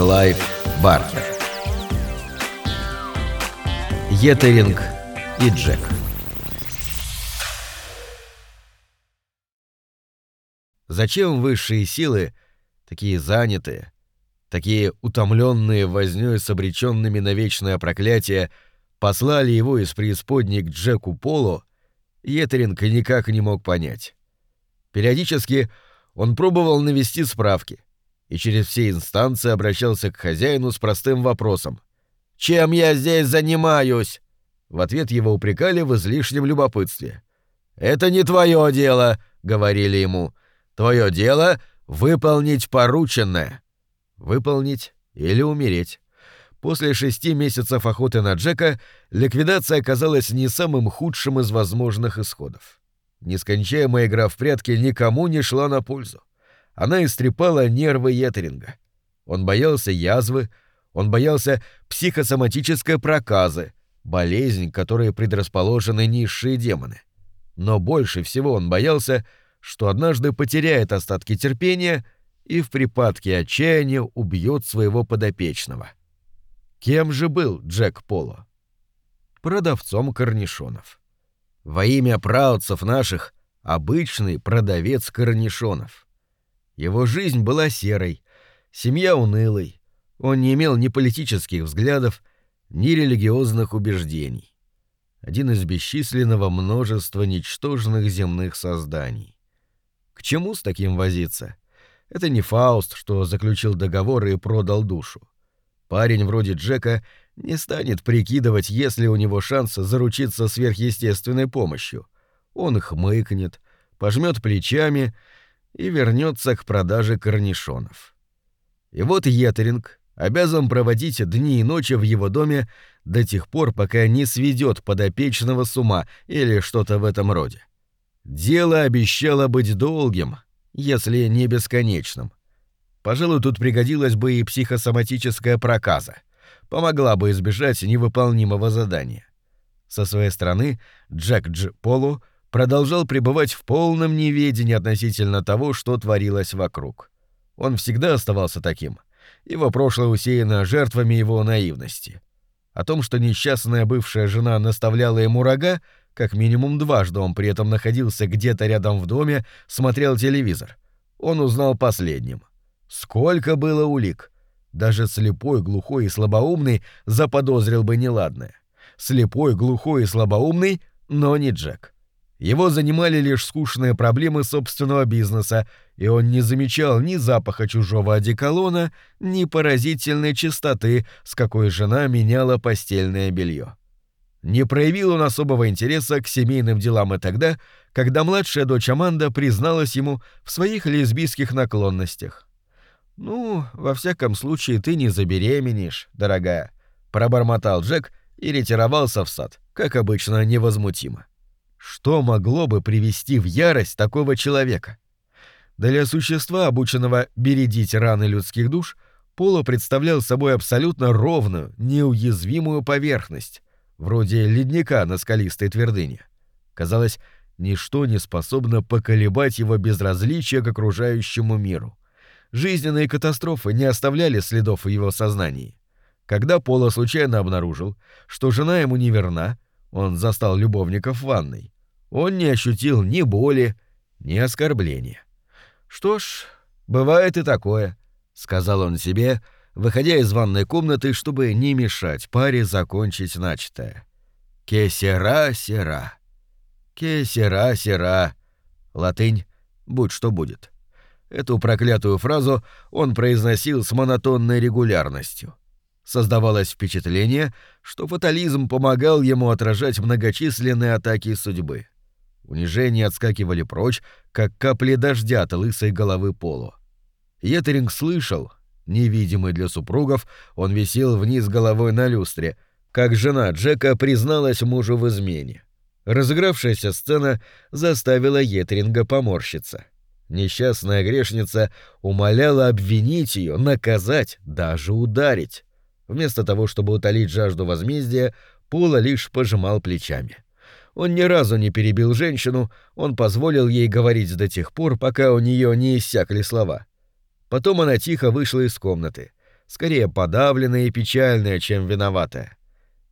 Клайв Баркер. Етеринг и Джек. Зачем высшие силы, такие занятые, такие утомленные вознёй с обреченными на вечное проклятие, послали его из преисподней к Джеку Полу, Етеринг никак не мог понять. Периодически он пробовал навести справки и через все инстанции обращался к хозяину с простым вопросом. «Чем я здесь занимаюсь?» В ответ его упрекали в излишнем любопытстве. «Это не твое дело», — говорили ему. «Твое дело — выполнить порученное». Выполнить или умереть. После шести месяцев охоты на Джека ликвидация оказалась не самым худшим из возможных исходов. Нескончаемая игра в прятки никому не шла на пользу. Она истрепала нервы Етеринга. Он боялся язвы, он боялся психосоматической проказы, болезнь, которой предрасположены низшие демоны. Но больше всего он боялся, что однажды потеряет остатки терпения и в припадке отчаяния убьет своего подопечного. Кем же был Джек Поло? Продавцом корнишонов. Во имя праотцев наших обычный продавец корнишонов. Его жизнь была серой, семья унылой, он не имел ни политических взглядов, ни религиозных убеждений. Один из бесчисленного множества ничтожных земных созданий. К чему с таким возиться? Это не Фауст, что заключил договор и продал душу. Парень вроде Джека не станет прикидывать, есть ли у него шанс заручиться сверхъестественной помощью. Он хмыкнет, пожмет плечами вернется к продаже корнишонов. И вот Етеринг обязан проводить дни и ночи в его доме до тех пор, пока не сведет подопечного с ума или что-то в этом роде. Дело обещало быть долгим, если не бесконечным. Пожалуй, тут пригодилась бы и психосоматическая проказа. Помогла бы избежать невыполнимого задания. Со своей стороны, Джек Дж. Полу продолжал пребывать в полном неведении относительно того, что творилось вокруг. Он всегда оставался таким. Его прошлое усеяно жертвами его наивности. О том, что несчастная бывшая жена наставляла ему рога, как минимум дважды он при этом находился где-то рядом в доме, смотрел телевизор. Он узнал последним. Сколько было улик! Даже слепой, глухой и слабоумный заподозрил бы неладное. Слепой, глухой и слабоумный, но не Джек. Его занимали лишь скучные проблемы собственного бизнеса, и он не замечал ни запаха чужого одеколона, ни поразительной чистоты, с какой жена меняла постельное белье. Не проявил он особого интереса к семейным делам и тогда, когда младшая дочь Аманда призналась ему в своих лесбийских наклонностях. «Ну, во всяком случае, ты не забеременеешь, дорогая», — пробормотал Джек и ретировался в сад, как обычно, невозмутимо. Что могло бы привести в ярость такого человека? Для существа, обученного бередить раны людских душ, Поло представлял собой абсолютно ровную, неуязвимую поверхность, вроде ледника на скалистой твердыне. Казалось, ничто не способно поколебать его безразличие к окружающему миру жизненные катастрофы не оставляли следов в его сознании. Когда Пола случайно обнаружил, что жена ему не верна, он застал любовников в ванной. Он не ощутил ни боли, ни оскорбления. «Что ж, бывает и такое», — сказал он себе, выходя из ванной комнаты, чтобы не мешать паре закончить начатое. «Кесера-сера». «Кесера-сера». Латынь «будь что будет». Эту проклятую фразу он произносил с монотонной регулярностью. Создавалось впечатление, что фатализм помогал ему отражать многочисленные атаки судьбы. Унижения отскакивали прочь, как капли дождя от лысой головы Полу. Етеринг слышал, невидимый для супругов, он висел вниз головой на люстре, как жена Джека призналась мужу в измене. Разыгравшаяся сцена заставила Етеринга поморщиться. Несчастная грешница умоляла обвинить ее, наказать, даже ударить. Вместо того, чтобы утолить жажду возмездия, Пула лишь пожимал плечами. Он ни разу не перебил женщину, он позволил ей говорить до тех пор, пока у нее не иссякли слова. Потом она тихо вышла из комнаты. скорее подавленная и печальная, чем виноватая.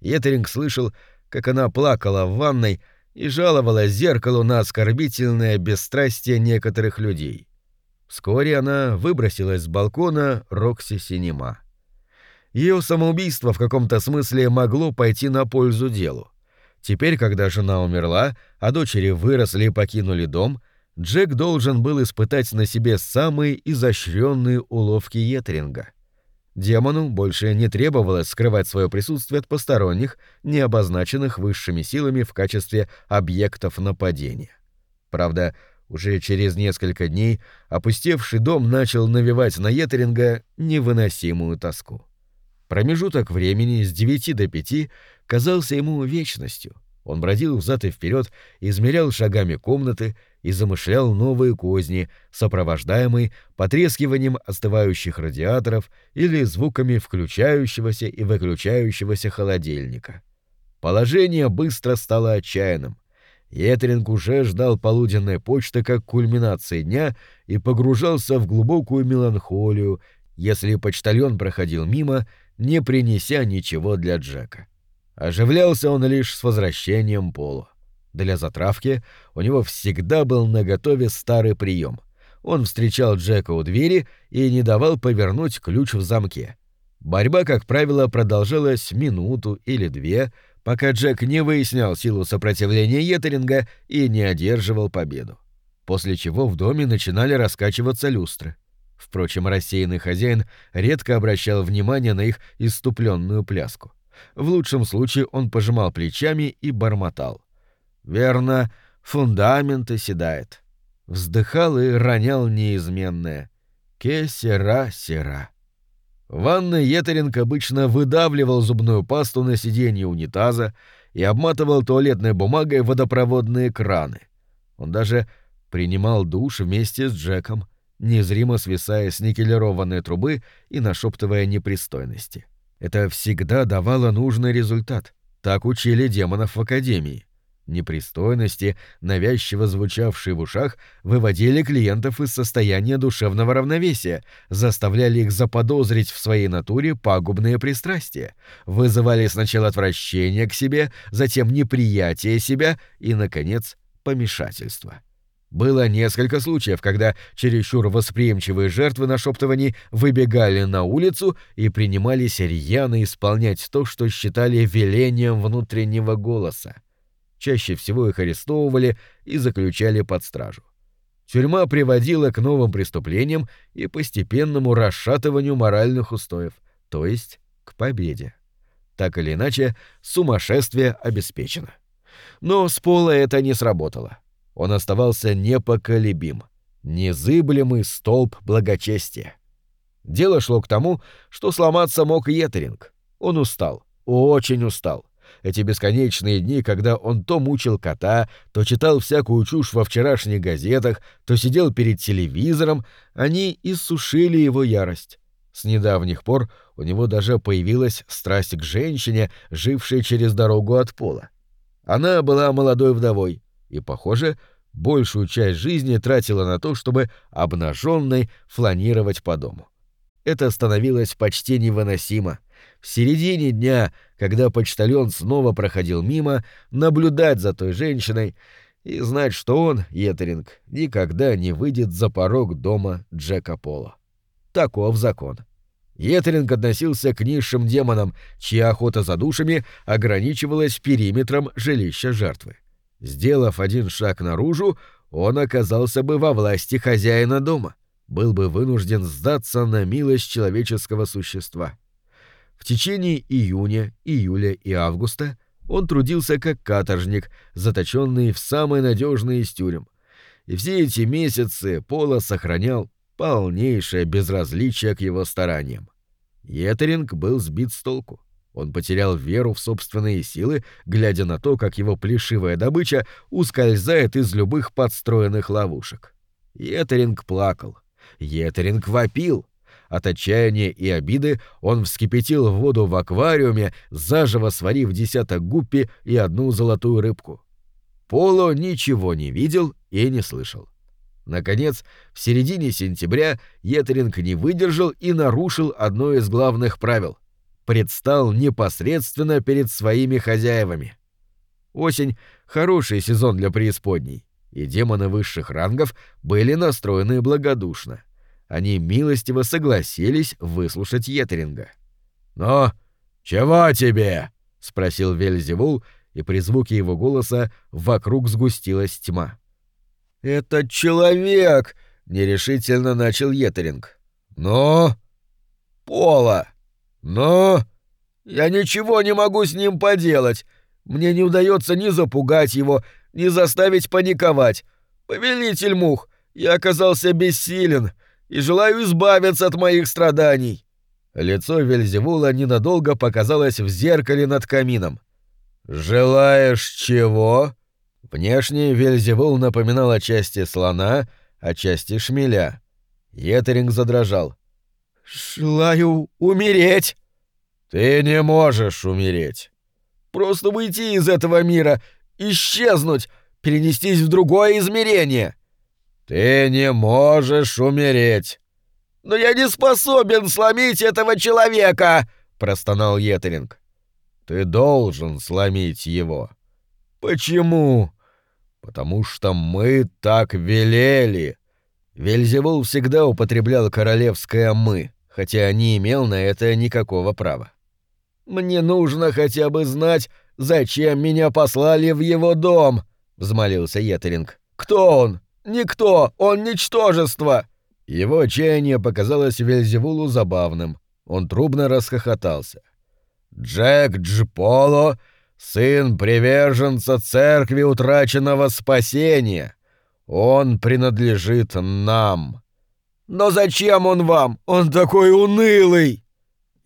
Етеринг слышал, как она плакала в ванной и жаловалась зеркалу на оскорбительное бесстрастие некоторых людей. Вскоре она выбросилась с балкона Рокси Синема. Ее самоубийство в каком-то смысле могло пойти на пользу делу. Теперь, когда жена умерла, а дочери выросли и покинули дом, Джек должен был испытать на себе самые изощренные уловки Етринга. Демону больше не требовалось скрывать свое присутствие от посторонних, не обозначенных высшими силами в качестве объектов нападения. Правда, уже через несколько дней опустевший дом начал навевать на Етеринга невыносимую тоску. Промежуток времени с 9 до 5 казался ему вечностью. Он бродил взад и вперед, измерял шагами комнаты и замышлял новые козни, сопровождаемые потрескиванием остывающих радиаторов или звуками включающегося и выключающегося холодильника. Положение быстро стало отчаянным. Етринг уже ждал полуденной почты как кульминации дня и погружался в глубокую меланхолию, если почтальон проходил мимо, не принеся ничего для Джека. Оживлялся он лишь с возвращением Полу. Для затравки у него всегда был наготове старый прием. Он встречал Джека у двери и не давал повернуть ключ в замке. Борьба, как правило, продолжалась минуту или две, пока Джек не выяснял силу сопротивления Етеринга и не одерживал победу. После чего в доме начинали раскачиваться люстры. Впрочем, рассеянный хозяин редко обращал внимание на их иступленную пляску. В лучшем случае он пожимал плечами и бормотал. «Верно, фундамент оседает». Вздыхал и ронял неизменное. «Ке-сера-сера». В ванной Етеринг обычно выдавливал зубную пасту на сиденье унитаза и обматывал туалетной бумагой водопроводные краны. Он даже принимал душ вместе с Джеком — незримо свисая с никелированной трубы и нашептывая непристойности. Это всегда давало нужный результат. Так учили демонов в Академии. Непристойности, навязчиво звучавшие в ушах, выводили клиентов из состояния душевного равновесия, заставляли их заподозрить в своей натуре пагубные пристрастия, вызывали сначала отвращение к себе, затем неприятие себя и, наконец, помешательство. Было несколько случаев, когда чересчур восприимчивые жертвы нашептываний выбегали на улицу и принимались рьяно исполнять то, что считали велением внутреннего голоса. Чаще всего их арестовывали и заключали под стражу. Тюрьма приводила к новым преступлениям и постепенному расшатыванию моральных устоев, то есть к победе. Так или иначе, сумасшествие обеспечено. Но с пола это не сработало он оставался непоколебим, незыблемый столб благочестия. Дело шло к тому, что сломаться мог Етеринг. Он устал, очень устал. Эти бесконечные дни, когда он то мучил кота, то читал всякую чушь во вчерашних газетах, то сидел перед телевизором, они иссушили его ярость. С недавних пор у него даже появилась страсть к женщине, жившей через дорогу от пола. Она была молодой вдовой, и, похоже, большую часть жизни тратила на то, чтобы обнаженной фланировать по дому. Это становилось почти невыносимо. В середине дня, когда почтальон снова проходил мимо, наблюдать за той женщиной и знать, что он, Етеринг, никогда не выйдет за порог дома Джека Пола. Таков закон. Етеринг относился к низшим демонам, чья охота за душами ограничивалась периметром жилища жертвы. Сделав один шаг наружу, он оказался бы во власти хозяина дома, был бы вынужден сдаться на милость человеческого существа. В течение июня, июля и августа он трудился как каторжник, заточенный в самые надежные из тюрем. И все эти месяцы Пола сохранял полнейшее безразличие к его стараниям. Етеринг был сбит с толку. Он потерял веру в собственные силы, глядя на то, как его плешивая добыча ускользает из любых подстроенных ловушек. Етеринг плакал. Етеринг вопил. От отчаяния и обиды он вскипятил воду в аквариуме, заживо сварив десяток гуппи и одну золотую рыбку. Поло ничего не видел и не слышал. Наконец, в середине сентября Етеринг не выдержал и нарушил одно из главных правил. Предстал непосредственно перед своими хозяевами. Осень — хороший сезон для преисподней, и демоны высших рангов были настроены благодушно. Они милостиво согласились выслушать Етеринга. «Но чего тебе?» — спросил Вельзевул, и при звуке его голоса вокруг сгустилась тьма. «Это человек!» — нерешительно начал Етеринг. «Но...» «Пола!» «Но...» «Я ничего не могу с ним поделать. Мне не удается ни запугать его, ни заставить паниковать. Повелитель мух, я оказался бессилен и желаю избавиться от моих страданий». Лицо Вельзевула ненадолго показалось в зеркале над камином. «Желаешь чего?» Внешне Вельзевул напоминал отчасти слона, отчасти шмеля. Етеринг задрожал. «Желаю умереть!» «Ты не можешь умереть!» «Просто уйти из этого мира, исчезнуть, перенестись в другое измерение!» «Ты не можешь умереть!» «Но я не способен сломить этого человека!» — простонал Етеринг. «Ты должен сломить его». «Почему?» «Потому что мы так велели». Вельзевул всегда употреблял королевское «мы», хотя не имел на это никакого права. «Мне нужно хотя бы знать, зачем меня послали в его дом», — взмолился Етеринг. «Кто он? Никто! Он ничтожество!» Его отчаяние показалось Вельзевулу забавным. Он трубно расхохотался. «Джек Джполо сын приверженца церкви утраченного спасения. Он принадлежит нам. Но зачем он вам? Он такой унылый.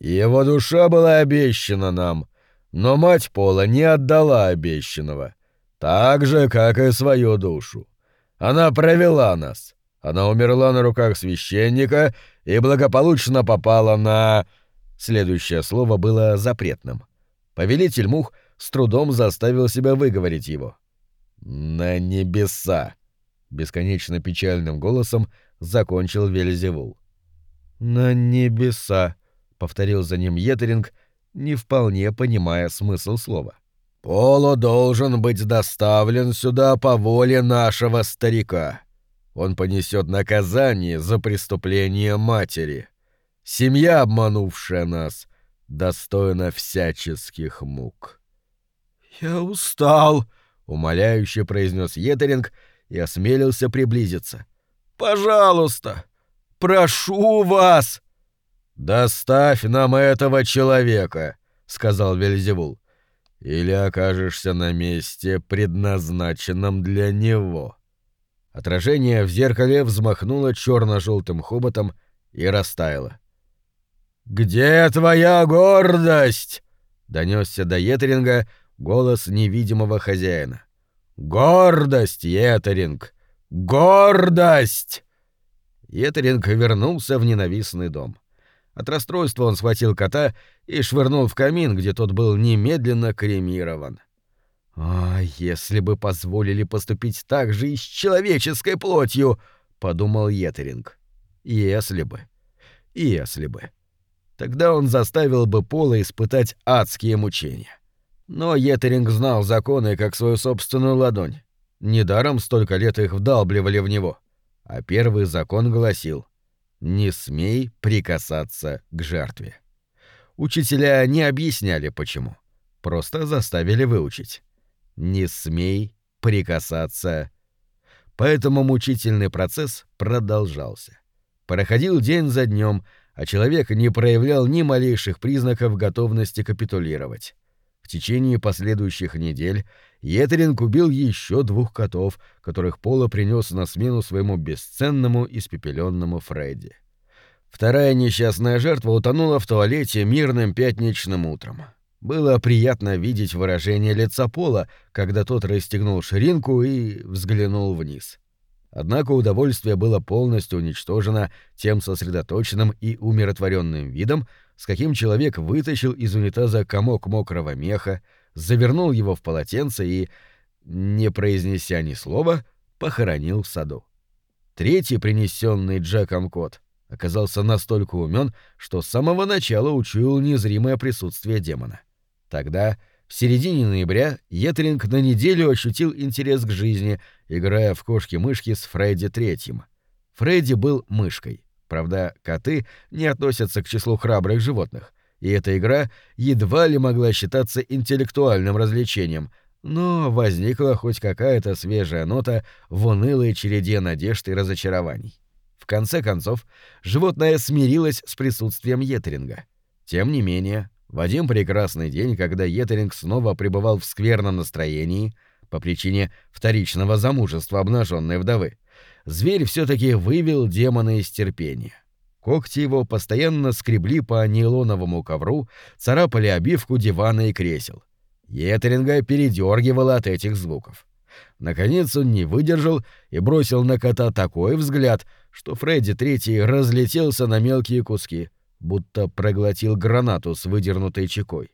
Его душа была обещана нам, но мать Пола не отдала обещанного, так же, как и свою душу. Она провела нас. Она умерла на руках священника и благополучно попала на... Следующее слово было запретным. Повелитель мух с трудом заставил себя выговорить его. «На небеса!» — бесконечно печальным голосом закончил Вельзевул. «На небеса!» — повторил за ним Етеринг, не вполне понимая смысл слова. «Поло должен быть доставлен сюда по воле нашего старика. Он понесет наказание за преступление матери. Семья, обманувшая нас, достойна всяческих мук». «Я устал», — умоляюще произнес Етеринг и осмелился приблизиться. «Пожалуйста, прошу вас!» «Доставь нам этого человека», — сказал Вельзевул. «Или окажешься на месте, предназначенном для него». Отражение в зеркале взмахнуло черно-желтым хоботом и растаяло. «Где твоя гордость?» — донесся до Етеринга — голос невидимого хозяина. «Гордость, Етеринг! Гордость!» Етеринг вернулся в ненавистный дом. От расстройства он схватил кота и швырнул в камин, где тот был немедленно кремирован. «А если бы позволили поступить так же и с человеческой плотью!» — подумал Етеринг. «Если бы. Если бы. Тогда он заставил бы Пола испытать адские мучения. Но Етеринг знал законы как свою собственную ладонь. Недаром столько лет их вдалбливали в него. А первый закон гласил «Не смей прикасаться к жертве». Учителя не объясняли почему, просто заставили выучить. «Не смей прикасаться». Поэтому мучительный процесс продолжался. Проходил день за днем, а человек не проявлял ни малейших признаков готовности капитулировать. В течение последующих недель Етеринг убил еще двух котов, которых Пола принес на смену своему бесценному испепеленному Фредди. Вторая несчастная жертва утонула в туалете мирным пятничным утром. Было приятно видеть выражение лица Пола, когда тот расстегнул ширинку и взглянул вниз. Однако удовольствие было полностью уничтожено тем сосредоточенным и умиротворенным видом, с каким человек вытащил из унитаза комок мокрого меха, завернул его в полотенце и, не произнеся ни слова, похоронил в саду. Третий, принесенный Джеком кот, оказался настолько умен, что с самого начала учуял незримое присутствие демона. Тогда, в середине ноября, Етринг на неделю ощутил интерес к жизни, играя в кошки-мышки с Фредди Третьим. Фредди был мышкой. Правда, коты не относятся к числу храбрых животных, и эта игра едва ли могла считаться интеллектуальным развлечением, но возникла хоть какая-то свежая нота в унылой череде надежд и разочарований. В конце концов, животное смирилось с присутствием Етеринга. Тем не менее, в один прекрасный день, когда Етеринг снова пребывал в скверном настроении по причине вторичного замужества обнаженной вдовы, зверь все-таки вывел демона из терпения. Когти его постоянно скребли по нейлоновому ковру, царапали обивку дивана и кресел. Етеринга передергивало от этих звуков. Наконец он не выдержал и бросил на кота такой взгляд, что Фредди Третий разлетелся на мелкие куски, будто проглотил гранату с выдернутой чекой.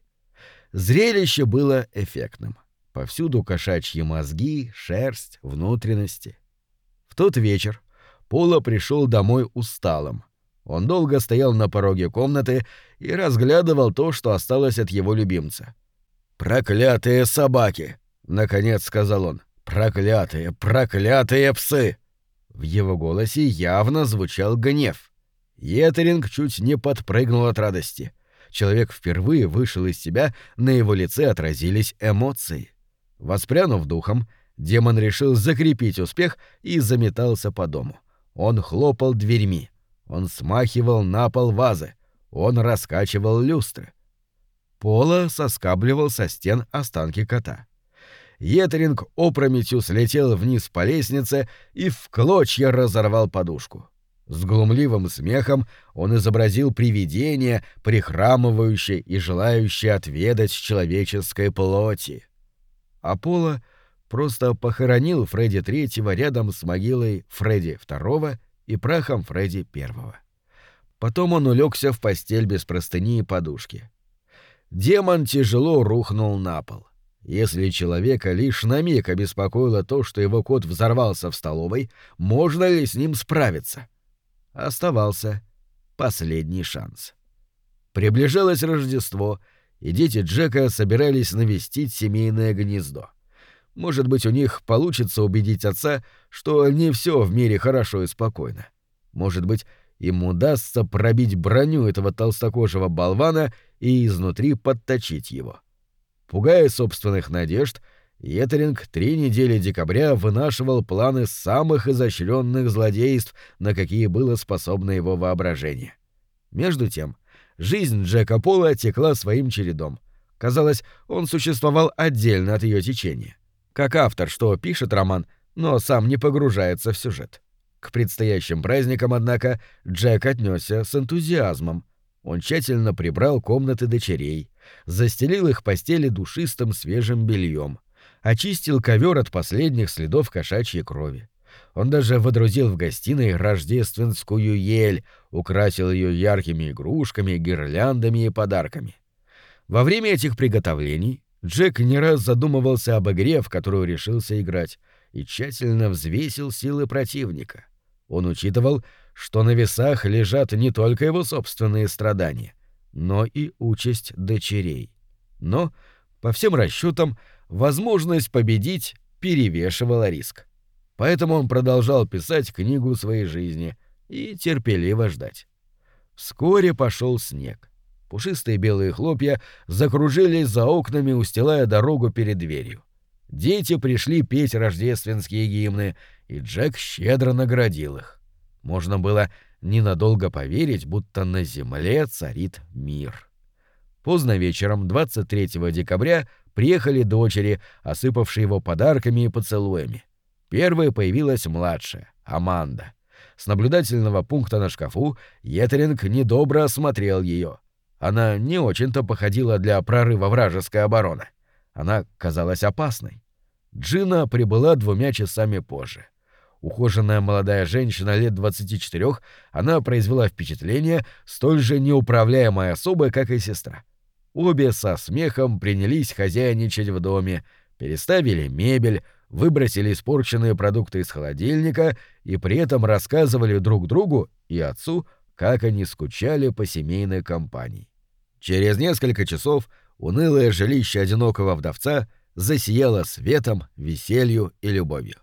Зрелище было эффектным. Повсюду кошачьи мозги, шерсть, внутренности. В тот вечер Пола пришел домой усталым. Он долго стоял на пороге комнаты и разглядывал то, что осталось от его любимца. «Проклятые собаки!» — наконец сказал он. «Проклятые, проклятые псы!» В его голосе явно звучал гнев. Етеринг чуть не подпрыгнул от радости. Человек впервые вышел из себя, на его лице отразились эмоции. Воспрянув духом, демон решил закрепить успех и заметался по дому. Он хлопал дверьми. Он смахивал на пол вазы. Он раскачивал люстры. Пола соскабливал со стен останки кота. Етеринг опрометью слетел вниз по лестнице и в клочья разорвал подушку. С глумливым смехом он изобразил привидение, прихрамывающее и желающее отведать человеческой плоти. Аполло просто похоронил Фредди Третьего рядом с могилой Фредди Второго и прахом Фредди Первого. Потом он улегся в постель без простыни и подушки. Демон тяжело рухнул на пол. Если человека лишь на миг обеспокоило то, что его кот взорвался в столовой, можно ли с ним справиться? Оставался последний шанс. Приближалось Рождество, и дети Джека собирались навестить семейное гнездо. Может быть, у них получится убедить отца, что не все в мире хорошо и спокойно. Может быть, им удастся пробить броню этого толстокожего болвана и изнутри подточить его. — Пугая собственных надежд, Етеринг три недели декабря вынашивал планы самых изощренных злодейств, на какие было способно его воображение. Между тем, жизнь Джека Пола текла своим чередом. Казалось, он существовал отдельно от ее течения. Как автор, что пишет роман, но сам не погружается в сюжет. К предстоящим праздникам, однако, Джек отнесся с энтузиазмом. Он тщательно прибрал комнаты дочерей, застелил их постели душистым свежим бельем, очистил ковер от последних следов кошачьей крови. Он даже водрузил в гостиной рождественскую ель, украсил ее яркими игрушками, гирляндами и подарками. Во время этих приготовлений Джек не раз задумывался об игре, в которую решился играть, и тщательно взвесил силы противника. Он учитывал, что на весах лежат не только его собственные страдания, но и участь дочерей. Но, по всем расчетам, возможность победить перевешивала риск. Поэтому он продолжал писать книгу своей жизни и терпеливо ждать. Вскоре пошел снег. Пушистые белые хлопья закружились за окнами, устилая дорогу перед дверью. Дети пришли петь рождественские гимны, и Джек щедро наградил их. Можно было ненадолго поверить, будто на земле царит мир. Поздно вечером 23 декабря приехали дочери, осыпавшие его подарками и поцелуями. Первой появилась младшая, Аманда. С наблюдательного пункта на шкафу Етеринг недобро осмотрел ее. Она не очень-то походила для прорыва вражеской обороны. Она казалась опасной. Джина прибыла двумя часами позже. — ухоженная молодая женщина лет 24, она произвела впечатление столь же неуправляемой особой, как и сестра. Обе со смехом принялись хозяйничать в доме, Переставили мебель, выбросили испорченные продукты из холодильника и при этом рассказывали друг другу и отцу, как они скучали по семейной компании. Через несколько часов унылое жилище одинокого вдовца засияло светом, веселью и любовью.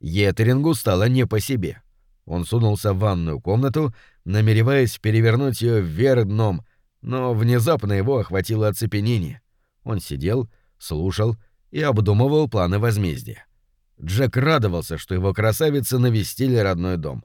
Етерингу стало не по себе. Он сунулся в ванную комнату, намереваясь перевернуть ее вверх дном, но внезапно его охватило оцепенение. Он сидел, слушал и обдумывал планы возмездия. Джек радовался, что его красавицы навестили родной дом.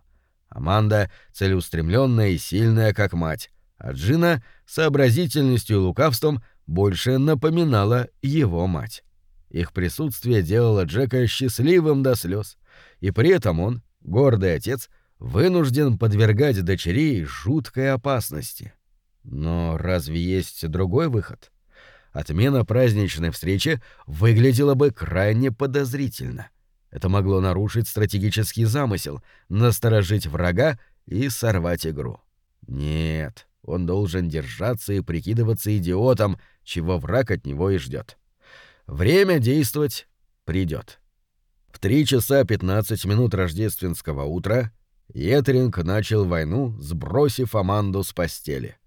Аманда целеустремленная и сильная, как мать, а Джина сообразительностью и лукавством больше напоминала его мать. Их присутствие делало Джека счастливым до слез, и при этом он, гордый отец, вынужден подвергать дочерей жуткой опасности. Но разве есть другой выход? Отмена праздничной встречи выглядела бы крайне подозрительно. Это могло нарушить стратегический замысел, насторожить врага и сорвать игру. Нет, он должен держаться и прикидываться идиотом, чего враг от него и ждет. Время действовать придет. В три часа пятнадцать минут рождественского утра Етринг начал войну, сбросив Аманду с постели.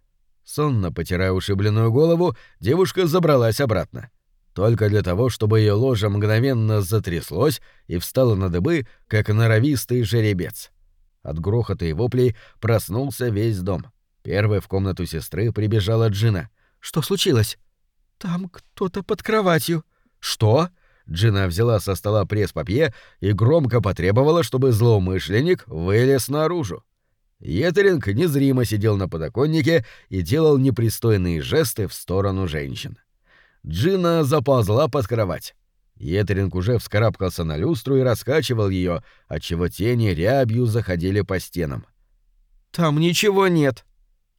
Сонно потирая ушибленную голову, девушка забралась обратно. Только для того, чтобы ее ложе мгновенно затряслось и встало на дыбы, как норовистый жеребец. От грохота и воплей проснулся весь дом. Первой в комнату сестры прибежала Джина. «Что случилось?» «Там кто-то под кроватью». «Что?» Джина взяла со стола пресс-папье и громко потребовала, чтобы злоумышленник вылез наружу. Етеринг незримо сидел на подоконнике и делал непристойные жесты в сторону женщин. Джина заползла под кровать. Етеринг уже вскарабкался на люстру и раскачивал ее, отчего тени рябью заходили по стенам. «Там ничего нет».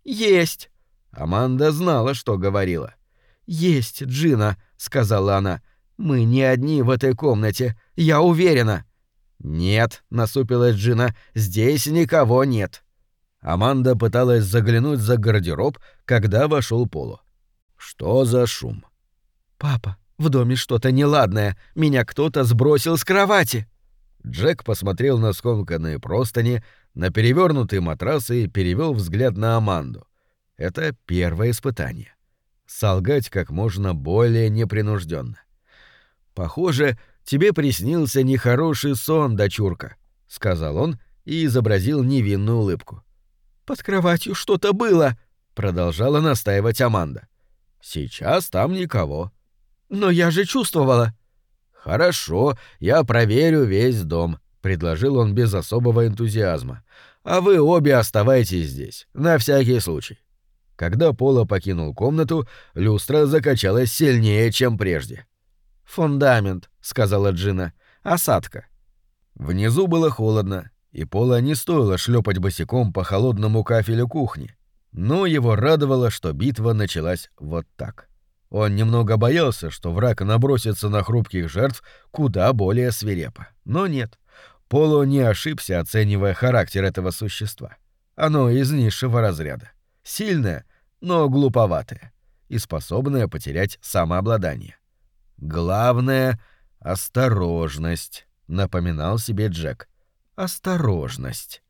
«Есть». Аманда знала, что говорила. «Есть, Джина», — сказала она. «Мы не одни в этой комнате, я уверена». «Нет», — насупилась Джина, — «здесь никого нет». Аманда пыталась заглянуть за гардероб, когда вошел Поло. «Что за шум?» «Папа, в доме что-то неладное. Меня кто-то сбросил с кровати». Джек посмотрел на скомканные простыни, на перевернутые матрасы и перевел взгляд на Аманду. Это первое испытание. Солгать как можно более непринужденно. «Похоже, тебе приснился нехороший сон, дочурка», — сказал он и изобразил невинную улыбку. «Под кроватью что-то было», — продолжала настаивать Аманда. «Сейчас там никого». «Но я же чувствовала». «Хорошо, я проверю весь дом», — предложил он без особого энтузиазма. «А вы обе оставайтесь здесь, на всякий случай». Когда Пола покинул комнату, люстра закачалась сильнее, чем прежде. «Фундамент», — сказала Джина. «Осадка». Внизу было холодно, и Пола не стоило шлепать босиком по холодному кафелю кухни. Но его радовало, что битва началась вот так. Он немного боялся, что враг набросится на хрупких жертв куда более свирепо. Но нет. Поло не ошибся, оценивая характер этого существа. Оно из низшего разряда. Сильное, но глуповатое. И способное потерять самообладание. Главное — осторожность, напоминал себе Джек осторожность.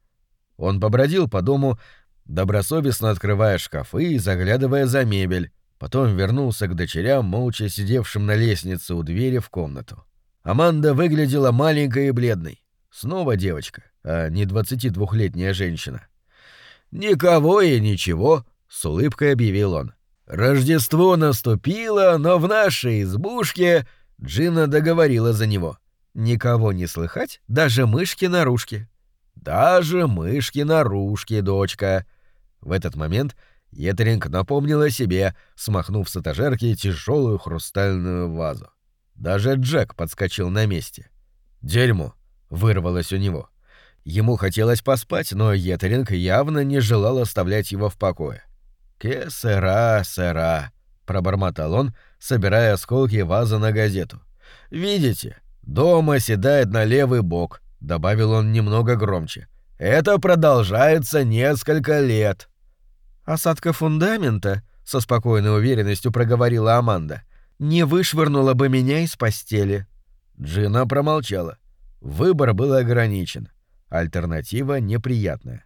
Он побродил по дому, добросовестно открывая шкафы и заглядывая за мебель, потом вернулся к дочерям, молча сидевшим на лестнице у двери в комнату. Аманда выглядела маленькой и бледной. Снова девочка, а не 22-летняя женщина. «Никого и ничего», — с улыбкой объявил он. «Рождество наступило, но в нашей избушке...» Джина договорила за него. Никого не слыхать, даже мышки-нарушки. Даже мышки-нарушки, дочка. В этот момент Етринг напомнила себе, смахнув с этажерки тяжелую хрустальную вазу. Даже Джек подскочил на месте. «Дерьмо!» — вырвалось у него. Ему хотелось поспать, но Етеринг явно не желал оставлять его в покое. «Ке сыра, сыра», — пробормотал он, собирая осколки вазы на газету. «Видите, Дома седает на левый бок, добавил он немного громче. Это продолжается несколько лет. Осадка фундамента, со спокойной уверенностью проговорила Аманда. не вышвырнула бы меня из постели». Джина промолчала. Выбор был ограничен. Альтернатива неприятная.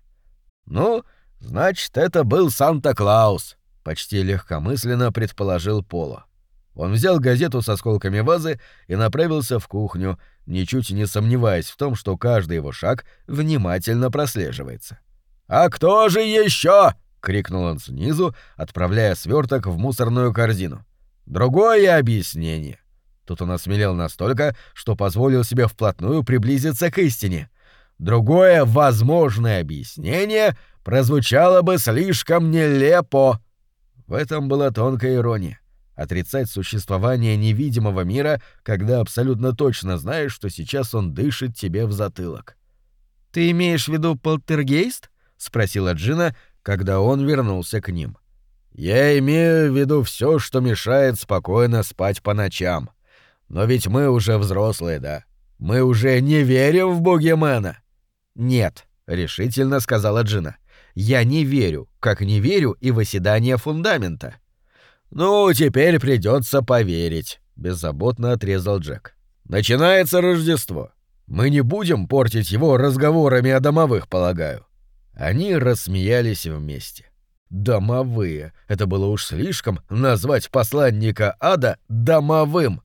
«Ну, значит, это был Санта-Клаус», — почти легкомысленно предположил Поло. Он взял газету с осколками вазы и направился в кухню, ничуть не сомневаясь в том, что каждый его шаг внимательно прослеживается. «А кто же еще?» — крикнул он снизу, отправляя сверток в мусорную корзину. «Другое объяснение». Тут он осмелел настолько, что позволил себе вплотную приблизиться к истине. Другое возможное объяснение прозвучало бы слишком нелепо. В этом была тонкая ирония отрицать существование невидимого мира, когда абсолютно точно знаешь, что сейчас он дышит тебе в затылок. «Ты имеешь в виду полтергейст?» — спросила Джина, когда он вернулся к ним. «Я имею в виду все, что мешает спокойно спать по ночам. Но ведь мы уже взрослые, да? Мы уже не верим в Бугемена?» «Нет», — решительно сказала Джина. «Я не верю, как не верю и в оседание фундамента». «Ну, теперь придется поверить», — беззаботно отрезал Джек. «Начинается Рождество. Мы не будем портить его разговорами о домовых, полагаю». Они рассмеялись вместе. «Домовые. Это было уж слишком назвать посланника ада домовым».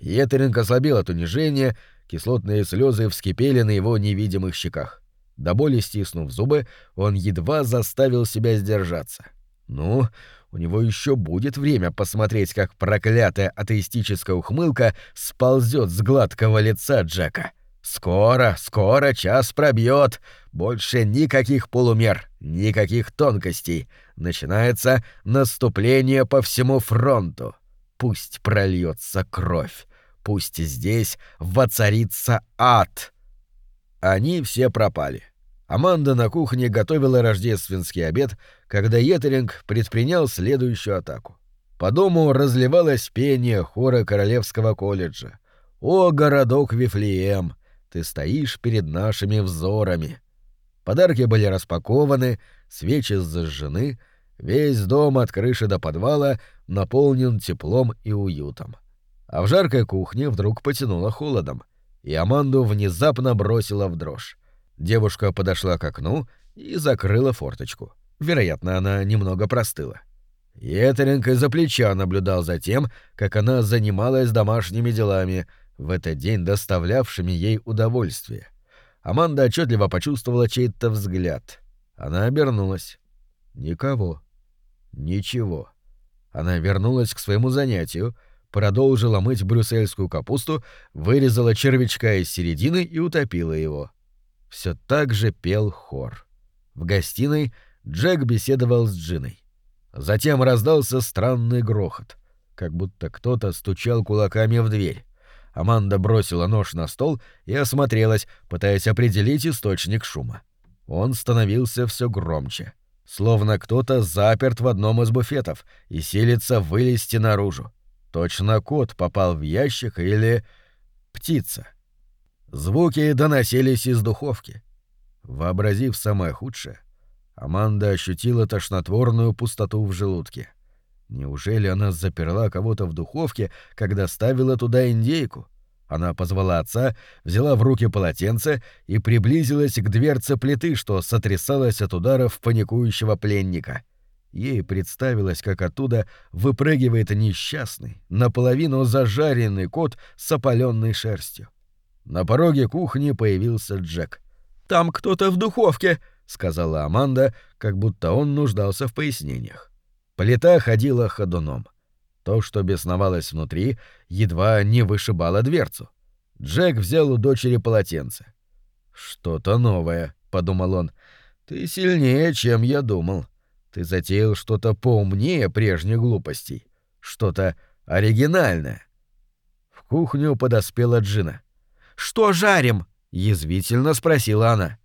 Етеринг ослабел от унижения, кислотные слезы вскипели на его невидимых щеках. До боли стиснув зубы, он едва заставил себя сдержаться. «Ну, у него еще будет время посмотреть, как проклятая атеистическая ухмылка сползет с гладкого лица Джека. Скоро, скоро час пробьет. Больше никаких полумер, никаких тонкостей. Начинается наступление по всему фронту. Пусть прольется кровь. Пусть здесь воцарится ад. Они все пропали. Аманда на кухне готовила рождественский обед, когда Етеринг предпринял следующую атаку. По дому разливалось пение хора Королевского колледжа. «О, городок Вифлеем! Ты стоишь перед нашими взорами!» Подарки были распакованы, свечи зажжены, весь дом от крыши до подвала наполнен теплом и уютом. А в жаркой кухне вдруг потянуло холодом, и Аманду внезапно бросила в дрожь. Девушка подошла к окну и закрыла форточку. Вероятно, она немного простыла. Етеринг из-за плеча наблюдал за тем, как она занималась домашними делами, в этот день доставлявшими ей удовольствие. Аманда отчетливо почувствовала чей-то взгляд. Она обернулась. Никого. Ничего. Она вернулась к своему занятию, продолжила мыть брюссельскую капусту, вырезала червячка из середины и утопила его все так же пел хор. В гостиной Джек беседовал с Джиной. Затем раздался странный грохот, как будто кто-то стучал кулаками в дверь. Аманда бросила нож на стол и осмотрелась, пытаясь определить источник шума. Он становился все громче, словно кто-то заперт в одном из буфетов и силится вылезти наружу. Точно кот попал в ящик или птица — Звуки доносились из духовки. Вообразив самое худшее, Аманда ощутила тошнотворную пустоту в желудке. Неужели она заперла кого-то в духовке, когда ставила туда индейку? Она позвала отца, взяла в руки полотенце и приблизилась к дверце плиты, что сотрясалась от ударов паникующего пленника. Ей представилось, как оттуда выпрыгивает несчастный, наполовину зажаренный кот с опаленной шерстью. На пороге кухни появился Джек. «Там кто-то в духовке», — сказала Аманда, как будто он нуждался в пояснениях. Плита ходила ходуном. То, что бесновалось внутри, едва не вышибало дверцу. Джек взял у дочери полотенце. «Что-то новое», — подумал он. «Ты сильнее, чем я думал. Ты затеял что-то поумнее прежних глупостей. Что-то оригинальное». В кухню подоспела Джина. «Что жарим?» — язвительно спросила она.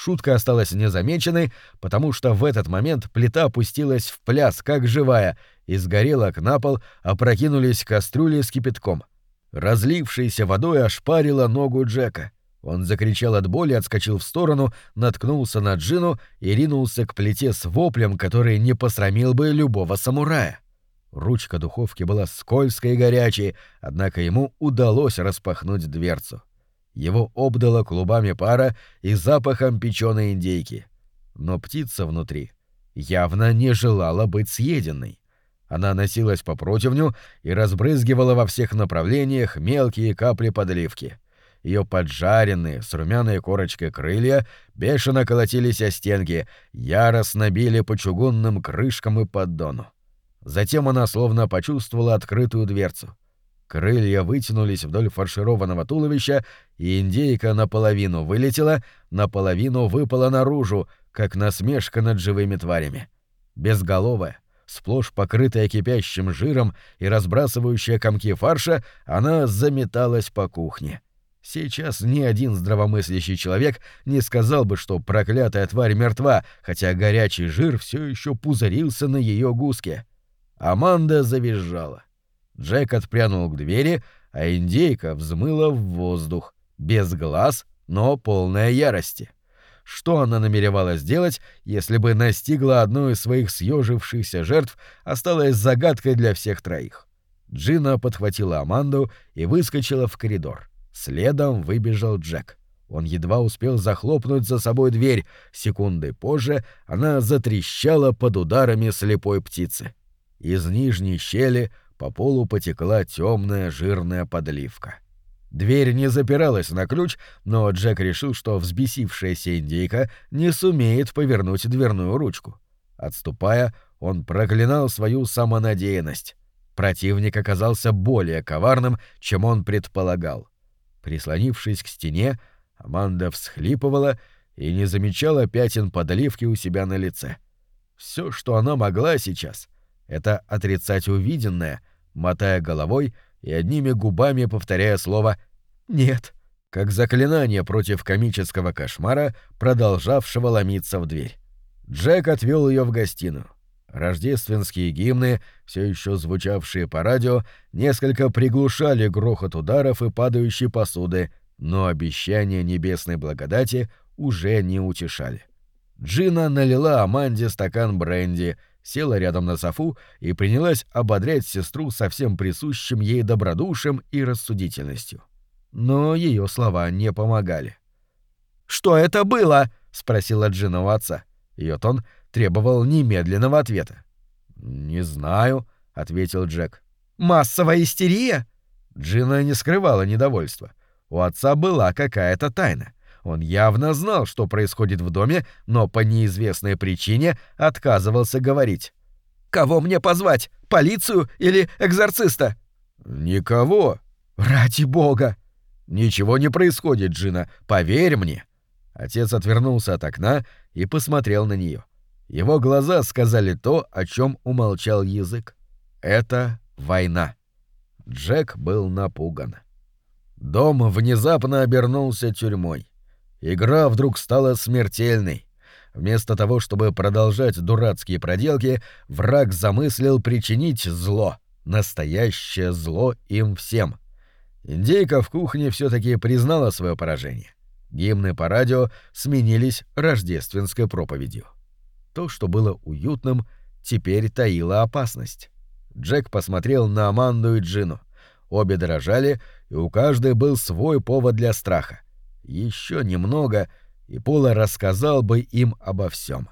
Шутка осталась незамеченной, потому что в этот момент плита опустилась в пляс, как живая, и сгорела на пол, опрокинулись кастрюли с кипятком. Разлившейся водой ошпарила ногу Джека. Он закричал от боли, отскочил в сторону, наткнулся на Джину и ринулся к плите с воплем, который не посрамил бы любого самурая. Ручка духовки была скользкой и горячей, однако ему удалось распахнуть дверцу. Его обдало клубами пара и запахом печеной индейки. Но птица внутри явно не желала быть съеденной. Она носилась по противню и разбрызгивала во всех направлениях мелкие капли подливки. Ее поджаренные, с румяной корочкой крылья бешено колотились о стенки, яростно били по чугунным крышкам и поддону. Затем она словно почувствовала открытую дверцу. Крылья вытянулись вдоль фаршированного туловища, и индейка наполовину вылетела, наполовину выпала наружу, как насмешка над живыми тварями. Безголовая, сплошь покрытая кипящим жиром и разбрасывающая комки фарша, она заметалась по кухне. Сейчас ни один здравомыслящий человек не сказал бы, что проклятая тварь мертва, хотя горячий жир все еще пузырился на ее гуске. Аманда завизжала. Джек отпрянул к двери, а индейка взмыла в воздух, без глаз, но полная ярости. Что она намеревалась сделать, если бы настигла одну из своих съежившихся жертв, осталась загадкой для всех троих. Джина подхватила Аманду и выскочила в коридор. Следом выбежал Джек. Он едва успел захлопнуть за собой дверь. Секунды позже она затрещала под ударами слепой птицы. Из нижней щели по полу потекла темная жирная подливка. Дверь не запиралась на ключ, но Джек решил, что взбесившаяся индейка не сумеет повернуть дверную ручку. Отступая, он проклинал свою самонадеянность. Противник оказался более коварным, чем он предполагал. Прислонившись к стене, Аманда всхлипывала и не замечала пятен подливки у себя на лице. Все, что она могла сейчас, это отрицать увиденное, мотая головой и одними губами повторяя слово «нет», как заклинание против комического кошмара, продолжавшего ломиться в дверь. Джек отвел ее в гостиную. Рождественские гимны, все еще звучавшие по радио, несколько приглушали грохот ударов и падающей посуды, но обещания небесной благодати уже не утешали. Джина налила Аманде стакан бренди, села рядом на софу и принялась ободрять сестру со всем присущим ей добродушием и рассудительностью. Но ее слова не помогали. «Что это было?» — спросила Джина у отца. Ее тон требовал немедленного ответа. «Не знаю», — ответил Джек. «Массовая истерия?» Джина не скрывала недовольства. У отца была какая-то тайна. Он явно знал, что происходит в доме, но по неизвестной причине отказывался говорить. «Кого мне позвать? Полицию или экзорциста?» «Никого». «Ради бога!» «Ничего не происходит, Джина, поверь мне». Отец отвернулся от окна и посмотрел на нее. Его глаза сказали то, о чем умолчал язык. Это война. Джек был напуган. Дом внезапно обернулся тюрьмой. Игра вдруг стала смертельной. Вместо того, чтобы продолжать дурацкие проделки, враг замыслил причинить зло, настоящее зло им всем. Индейка в кухне все-таки признала свое поражение. Гимны по радио сменились рождественской проповедью. То, что было уютным, теперь таило опасность. Джек посмотрел на Аманду и Джину. Обе дрожали, и у каждой был свой повод для страха. Еще немного, и Пола рассказал бы им обо всем.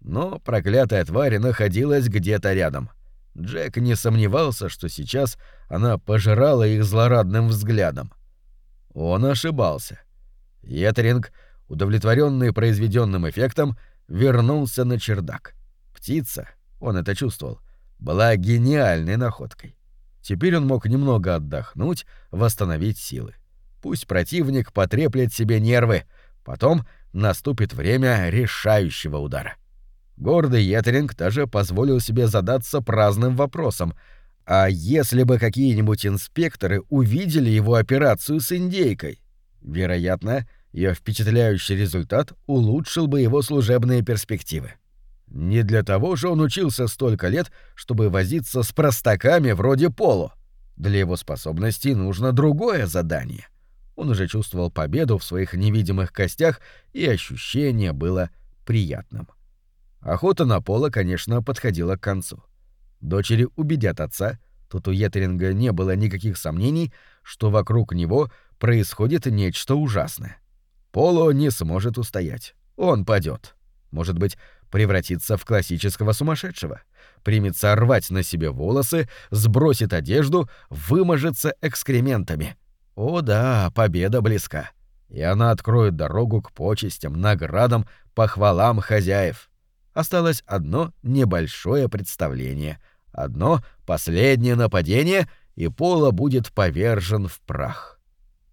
Но проклятая тварь находилась где-то рядом. Джек не сомневался, что сейчас она пожирала их злорадным взглядом. Он ошибался. Етеринг, удовлетворенный произведенным эффектом, вернулся на чердак. Птица, он это чувствовал, была гениальной находкой. Теперь он мог немного отдохнуть, восстановить силы. Пусть противник потреплет себе нервы, потом наступит время решающего удара. Гордый Етеринг даже позволил себе задаться праздным вопросом, а если бы какие-нибудь инспекторы увидели его операцию с индейкой? Вероятно, ее впечатляющий результат улучшил бы его служебные перспективы. Не для того же он учился столько лет, чтобы возиться с простаками вроде Поло. Для его способностей нужно другое задание. Он уже чувствовал победу в своих невидимых костях, и ощущение было приятным. Охота на Пола, конечно, подходила к концу. Дочери убедят отца, тут у Етеринга не было никаких сомнений, что вокруг него происходит нечто ужасное. Поло не сможет устоять. Он падет. Может быть, превратится в классического сумасшедшего. Примется рвать на себе волосы, сбросит одежду, выможется экскрементами. О да, победа близка. И она откроет дорогу к почестям, наградам, похвалам хозяев. Осталось одно небольшое представление. Одно последнее нападение, и Пола будет повержен в прах.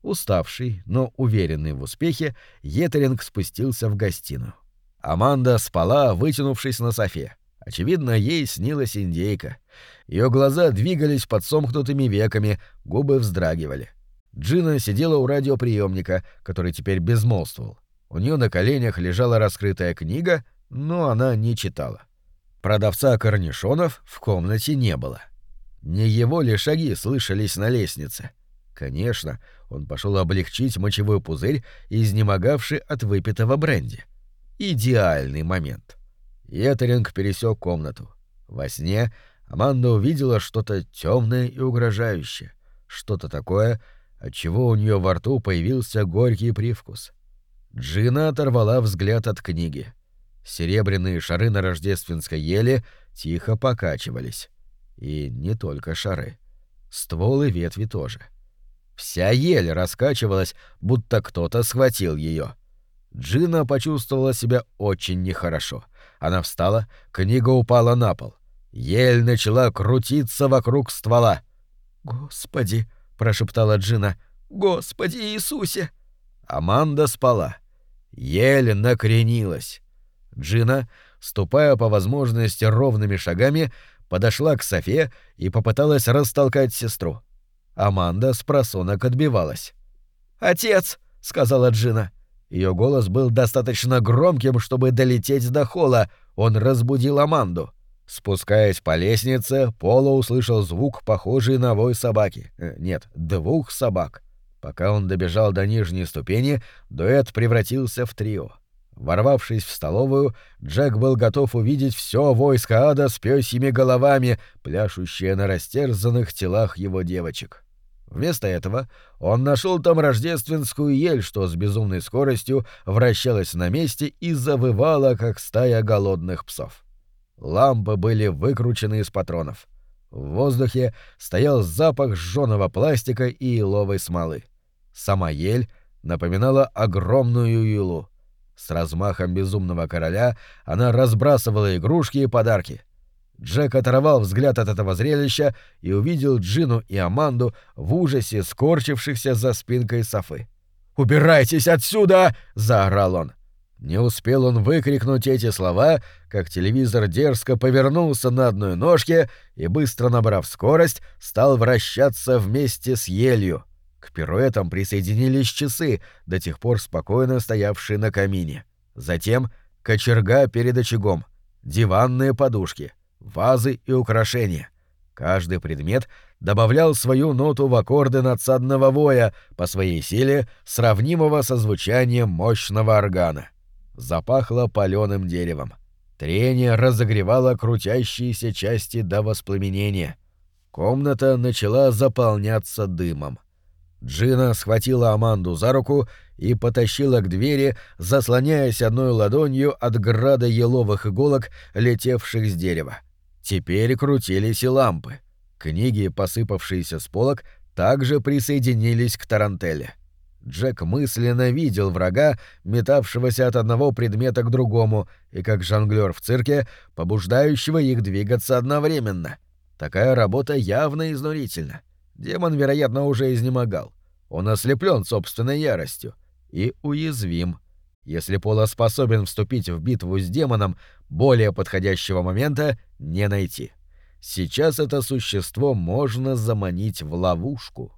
Уставший, но уверенный в успехе, Етеринг спустился в гостиную. Аманда спала, вытянувшись на софе. Очевидно, ей снилась индейка. Ее глаза двигались под сомкнутыми веками, губы вздрагивали. Джина сидела у радиоприемника, который теперь безмолвствовал. У нее на коленях лежала раскрытая книга, но она не читала. Продавца корнишонов в комнате не было. Не его ли шаги слышались на лестнице? Конечно, он пошел облегчить мочевой пузырь, изнемогавший от выпитого бренди. Идеальный момент. Етеринг пересек комнату. Во сне Аманда увидела что-то темное и угрожающее, что-то такое, от чего у нее во рту появился горький привкус. Джина оторвала взгляд от книги. Серебряные шары на рождественской еле тихо покачивались. И не только шары. Стволы ветви тоже. Вся ель раскачивалась, будто кто-то схватил ее. Джина почувствовала себя очень нехорошо. Она встала, книга упала на пол. Ель начала крутиться вокруг ствола. «Господи!» — прошептала Джина. «Господи Иисусе!» Аманда спала. Ель накренилась. Джина, ступая по возможности ровными шагами, подошла к Софе и попыталась растолкать сестру. Аманда с просонок отбивалась. «Отец!» — сказала Джина. Ее голос был достаточно громким, чтобы долететь до холла. Он разбудил Аманду. Спускаясь по лестнице, Поло услышал звук, похожий на вой собаки. Э, нет, двух собак. Пока он добежал до нижней ступени, дуэт превратился в трио. Ворвавшись в столовую, Джек был готов увидеть все войско ада с пёсьими головами, пляшущее на растерзанных телах его девочек. Вместо этого он нашел там рождественскую ель, что с безумной скоростью вращалась на месте и завывала, как стая голодных псов. Лампы были выкручены из патронов. В воздухе стоял запах сжёного пластика и еловой смолы. Сама ель напоминала огромную юлу. С размахом безумного короля она разбрасывала игрушки и подарки — Джек оторвал взгляд от этого зрелища и увидел Джину и Аманду в ужасе, скорчившихся за спинкой Софы. «Убирайтесь отсюда!» — заорал он. Не успел он выкрикнуть эти слова, как телевизор дерзко повернулся на одной ножке и, быстро набрав скорость, стал вращаться вместе с елью. К пируэтам присоединились часы, до тех пор спокойно стоявшие на камине. Затем кочерга перед очагом, диванные подушки — вазы и украшения. Каждый предмет добавлял свою ноту в аккорды надсадного воя по своей силе, сравнимого со звучанием мощного органа. Запахло паленым деревом. Трение разогревало крутящиеся части до воспламенения. Комната начала заполняться дымом. Джина схватила Аманду за руку и потащила к двери, заслоняясь одной ладонью от града еловых иголок, летевших с дерева. Теперь крутились и лампы. Книги, посыпавшиеся с полок, также присоединились к тарантелле. Джек мысленно видел врага, метавшегося от одного предмета к другому, и как жонглёр в цирке, побуждающего их двигаться одновременно. Такая работа явно изнурительна. Демон, вероятно, уже изнемогал. Он ослеплен собственной яростью и уязвим. Если Пола способен вступить в битву с демоном, более подходящего момента не найти. Сейчас это существо можно заманить в ловушку.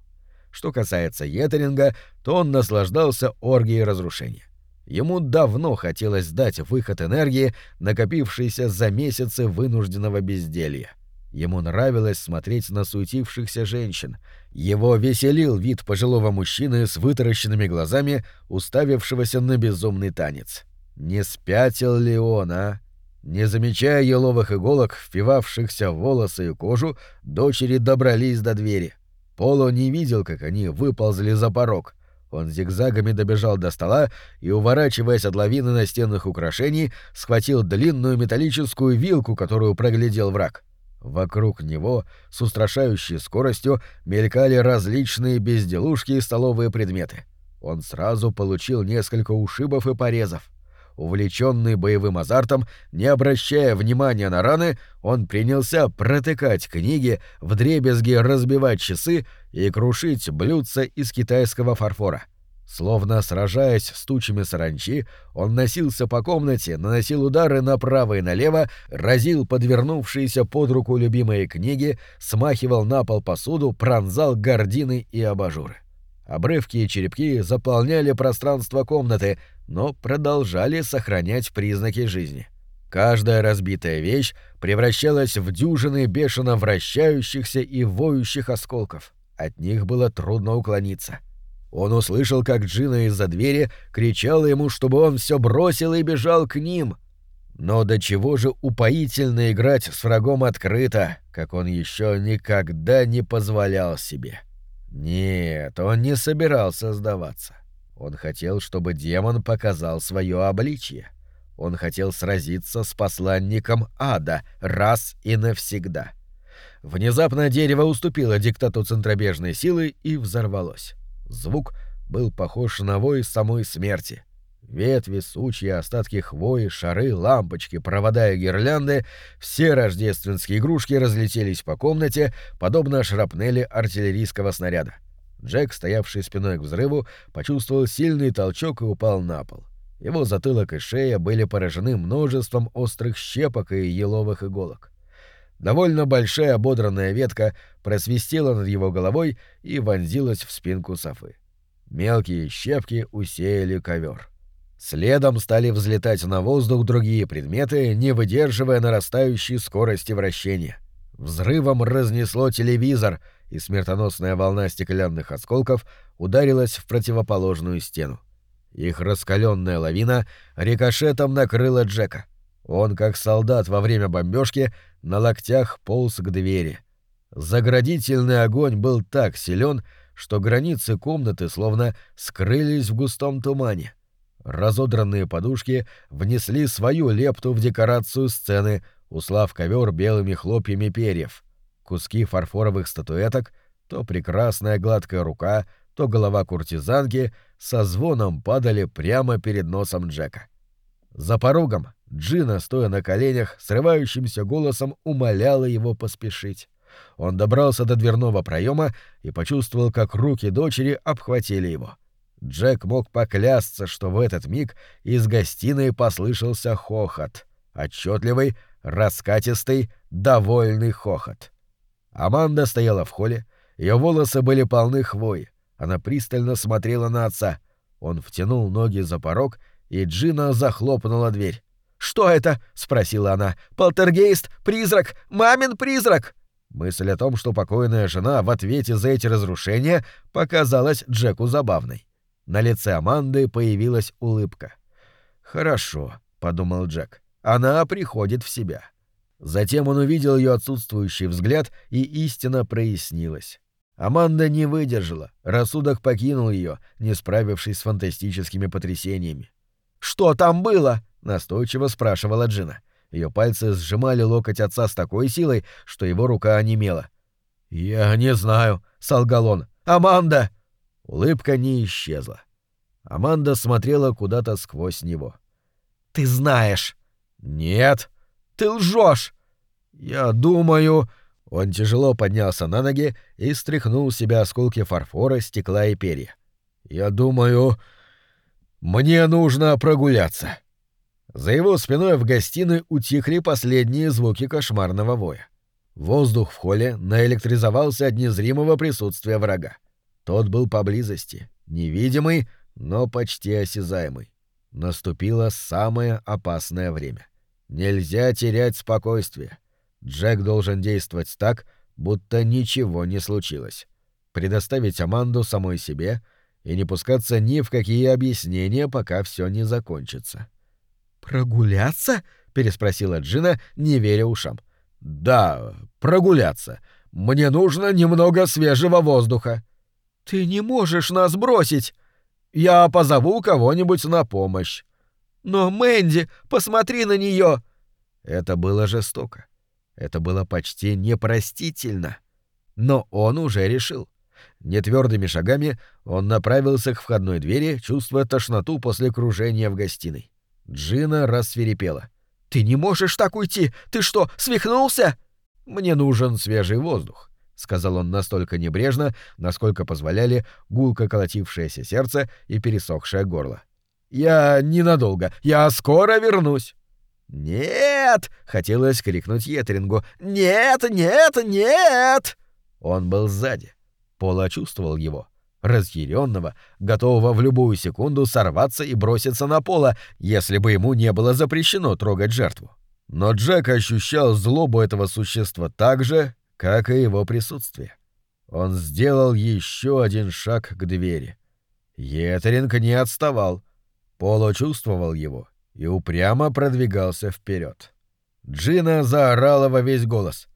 Что касается Етеринга, то он наслаждался оргией разрушения. Ему давно хотелось дать выход энергии, накопившейся за месяцы вынужденного безделья. Ему нравилось смотреть на суетившихся женщин. Его веселил вид пожилого мужчины с вытаращенными глазами, уставившегося на безумный танец. Не спятил ли он, а? Не замечая еловых иголок, впивавшихся в волосы и кожу, дочери добрались до двери. Поло не видел, как они выползли за порог. Он зигзагами добежал до стола и, уворачиваясь от лавины настенных украшений, схватил длинную металлическую вилку, которую проглядел враг. Вокруг него с устрашающей скоростью мелькали различные безделушки и столовые предметы. Он сразу получил несколько ушибов и порезов. Увлеченный боевым азартом, не обращая внимания на раны, он принялся протыкать книги, вдребезги разбивать часы и крушить блюдца из китайского фарфора. Словно сражаясь с тучами саранчи, он носился по комнате, наносил удары направо и налево, разил подвернувшиеся под руку любимые книги, смахивал на пол посуду, пронзал гардины и абажуры. Обрывки и черепки заполняли пространство комнаты, но продолжали сохранять признаки жизни. Каждая разбитая вещь превращалась в дюжины бешено вращающихся и воющих осколков. От них было трудно уклониться. Он услышал, как Джина из-за двери кричала ему, чтобы он все бросил и бежал к ним. Но до чего же упоительно играть с врагом открыто, как он еще никогда не позволял себе. Нет, он не собирался сдаваться. Он хотел, чтобы демон показал свое обличье. Он хотел сразиться с посланником ада раз и навсегда. Внезапно дерево уступило диктату центробежной силы и взорвалось. Звук был похож на вой самой смерти. Ветви, сучья, остатки хвои, шары, лампочки, провода и гирлянды — все рождественские игрушки разлетелись по комнате, подобно шрапнели артиллерийского снаряда. Джек, стоявший спиной к взрыву, почувствовал сильный толчок и упал на пол. Его затылок и шея были поражены множеством острых щепок и еловых иголок. Довольно большая ободранная ветка просвистела над его головой и вонзилась в спинку софы. Мелкие щепки усеяли ковер. Следом стали взлетать на воздух другие предметы, не выдерживая нарастающей скорости вращения. Взрывом разнесло телевизор, и смертоносная волна стеклянных осколков ударилась в противоположную стену. Их раскаленная лавина рикошетом накрыла Джека. Он, как солдат во время бомбежки, на локтях полз к двери. Заградительный огонь был так силен, что границы комнаты словно скрылись в густом тумане. Разодранные подушки внесли свою лепту в декорацию сцены, услав ковер белыми хлопьями перьев. Куски фарфоровых статуэток, то прекрасная гладкая рука, то голова куртизанки со звоном падали прямо перед носом Джека. За порогом Джина, стоя на коленях, срывающимся голосом умоляла его поспешить. Он добрался до дверного проема и почувствовал, как руки дочери обхватили его. Джек мог поклясться, что в этот миг из гостиной послышался хохот. Отчетливый, раскатистый, довольный хохот. Аманда стояла в холле, ее волосы были полны хвои. Она пристально смотрела на отца. Он втянул ноги за порог, и Джина захлопнула дверь. «Что это?» — спросила она. «Полтергейст? Призрак? Мамин призрак?» Мысль о том, что покойная жена в ответе за эти разрушения, показалась Джеку забавной. На лице Аманды появилась улыбка. «Хорошо», — подумал Джек. «Она приходит в себя». Затем он увидел ее отсутствующий взгляд, и истина прояснилась. Аманда не выдержала, рассудок покинул ее, не справившись с фантастическими потрясениями. «Что там было?» Настойчиво спрашивала Джина. Ее пальцы сжимали локоть отца с такой силой, что его рука онемела. «Я не знаю», — солгал он. «Аманда!» Улыбка не исчезла. Аманда смотрела куда-то сквозь него. «Ты знаешь!» «Нет!» «Ты лжешь!» «Я думаю...» Он тяжело поднялся на ноги и стряхнул с себя осколки фарфора, стекла и перья. «Я думаю... Мне нужно прогуляться». За его спиной в гостиной утихли последние звуки кошмарного воя. Воздух в холле наэлектризовался от незримого присутствия врага. Тот был поблизости, невидимый, но почти осязаемый. Наступило самое опасное время. Нельзя терять спокойствие. Джек должен действовать так, будто ничего не случилось. Предоставить Аманду самой себе и не пускаться ни в какие объяснения, пока все не закончится. — «Прогуляться?» — переспросила Джина, не веря ушам. Да, прогуляться. Мне нужно немного свежего воздуха. Ты не можешь нас бросить. Я позову кого-нибудь на помощь. Но Мэнди, посмотри на нее. Это было жестоко. Это было почти непростительно. Но он уже решил. Нетвердыми шагами он направился к входной двери, чувствуя тошноту после кружения в гостиной. Джина рассверепела. «Ты не можешь так уйти! Ты что, свихнулся?» «Мне нужен свежий воздух», — сказал он настолько небрежно, насколько позволяли гулко колотившееся сердце и пересохшее горло. «Я ненадолго. Я скоро вернусь». «Нет!» — хотелось крикнуть Етрингу. «Нет, нет, нет!» Он был сзади. Пола чувствовал его. Разъяренного, готового в любую секунду сорваться и броситься на Пола, если бы ему не было запрещено трогать жертву. Но Джек ощущал злобу этого существа так же, как и его присутствие. Он сделал еще один шаг к двери. Етеринг не отставал. Поло чувствовал его и упрямо продвигался вперед. Джина заорала во весь голос.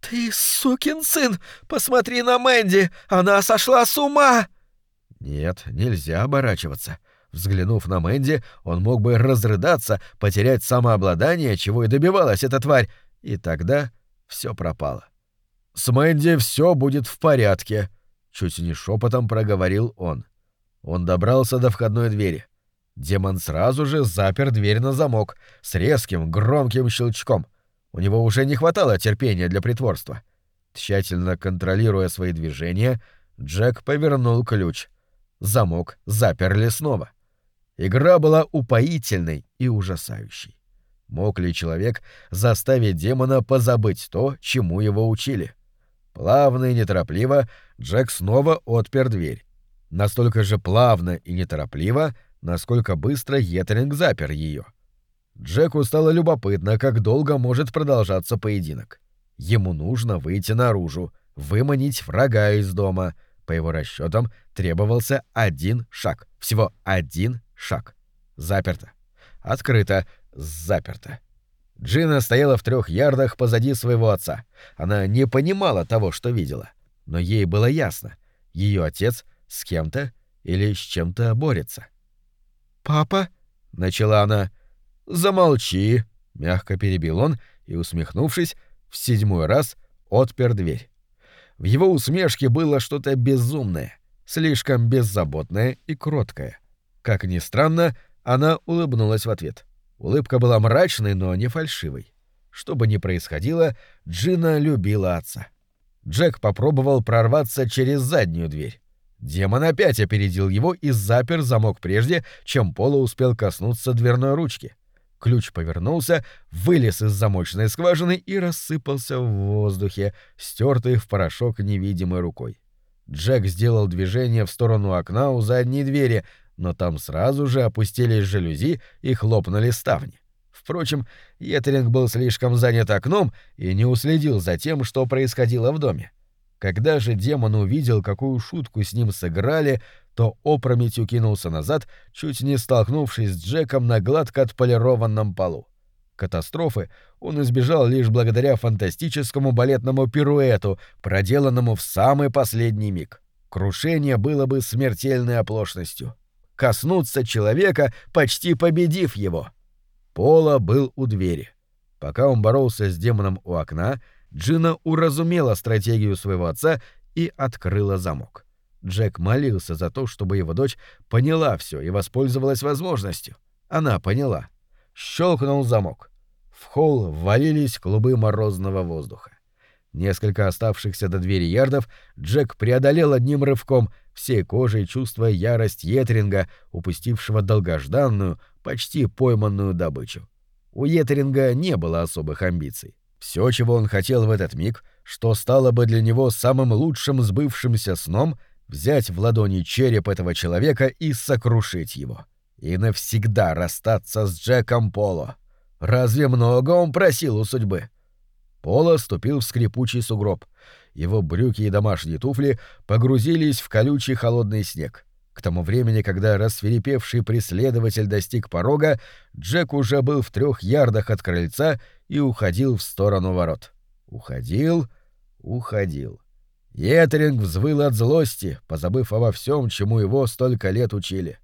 «Ты сукин сын! Посмотри на Мэнди! Она сошла с ума!» Нет, нельзя оборачиваться. Взглянув на Мэнди, он мог бы разрыдаться, потерять самообладание, чего и добивалась эта тварь, и тогда все пропало. «С Мэнди все будет в порядке», — чуть не шепотом проговорил он. Он добрался до входной двери. Демон сразу же запер дверь на замок с резким, громким щелчком — у него уже не хватало терпения для притворства. Тщательно контролируя свои движения, Джек повернул ключ. Замок заперли снова. Игра была упоительной и ужасающей. Мог ли человек заставить демона позабыть то, чему его учили? Плавно и неторопливо Джек снова отпер дверь. Настолько же плавно и неторопливо, насколько быстро Етеринг запер ее. — Джеку стало любопытно, как долго может продолжаться поединок. Ему нужно выйти наружу, выманить врага из дома. По его расчетам требовался один шаг. Всего один шаг. Заперто. Открыто. Заперто. Джина стояла в трех ярдах позади своего отца. Она не понимала того, что видела. Но ей было ясно. Ее отец с кем-то или с чем-то борется. «Папа?» — начала она. «Замолчи», — мягко перебил он и, усмехнувшись, в седьмой раз отпер дверь. В его усмешке было что-то безумное, слишком беззаботное и кроткое. Как ни странно, она улыбнулась в ответ. Улыбка была мрачной, но не фальшивой. Что бы ни происходило, Джина любила отца. Джек попробовал прорваться через заднюю дверь. Демон опять опередил его и запер замок прежде, чем Пола успел коснуться дверной ручки. Ключ повернулся, вылез из замочной скважины и рассыпался в воздухе, стертый в порошок невидимой рукой. Джек сделал движение в сторону окна у задней двери, но там сразу же опустились жалюзи и хлопнули ставни. Впрочем, Етеринг был слишком занят окном и не уследил за тем, что происходило в доме. Когда же демон увидел, какую шутку с ним сыграли, то опрометью кинулся назад, чуть не столкнувшись с Джеком на гладко отполированном полу. Катастрофы он избежал лишь благодаря фантастическому балетному пируэту, проделанному в самый последний миг. Крушение было бы смертельной оплошностью. Коснуться человека, почти победив его. Пола был у двери. Пока он боролся с демоном у окна, Джина уразумела стратегию своего отца и открыла замок. Джек молился за то, чтобы его дочь поняла все и воспользовалась возможностью. Она поняла. Щелкнул замок. В холл ввалились клубы морозного воздуха. Несколько оставшихся до двери ярдов Джек преодолел одним рывком, всей кожей чувствуя ярость Етринга, упустившего долгожданную, почти пойманную добычу. У Етринга не было особых амбиций. Все, чего он хотел в этот миг, что стало бы для него самым лучшим сбывшимся сном, взять в ладони череп этого человека и сокрушить его. И навсегда расстаться с Джеком Поло. Разве много он просил у судьбы? Поло ступил в скрипучий сугроб. Его брюки и домашние туфли погрузились в колючий холодный снег. К тому времени, когда рассверепевший преследователь достиг порога, Джек уже был в трех ярдах от крыльца и уходил в сторону ворот. Уходил, уходил. Етеринг взвыл от злости, позабыв обо всем, чему его столько лет учили.